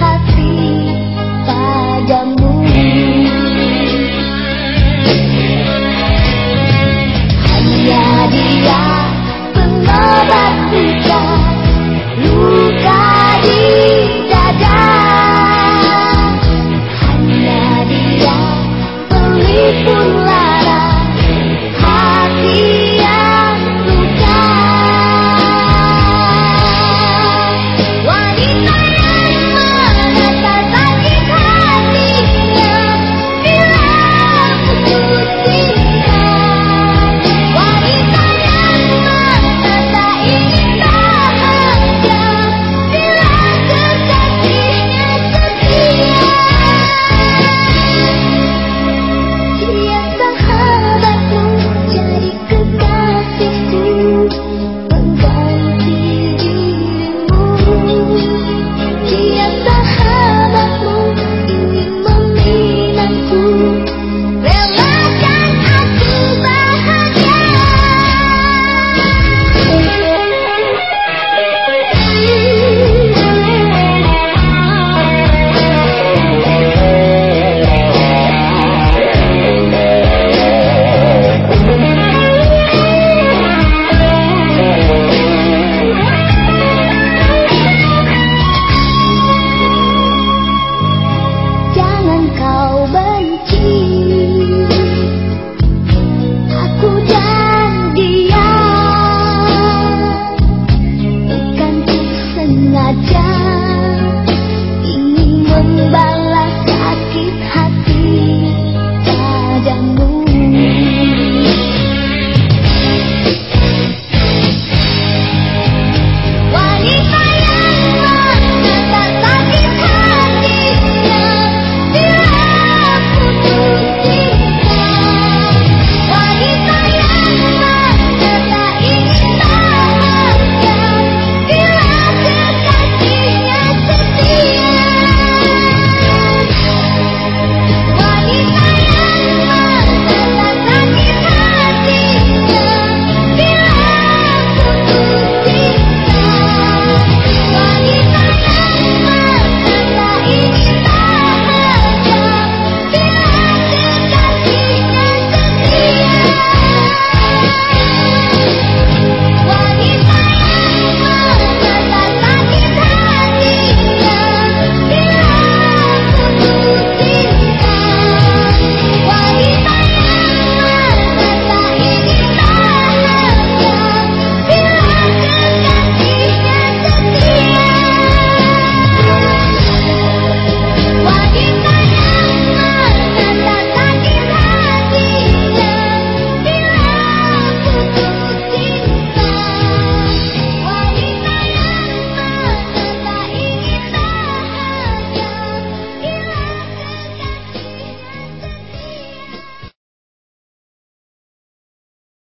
life. I know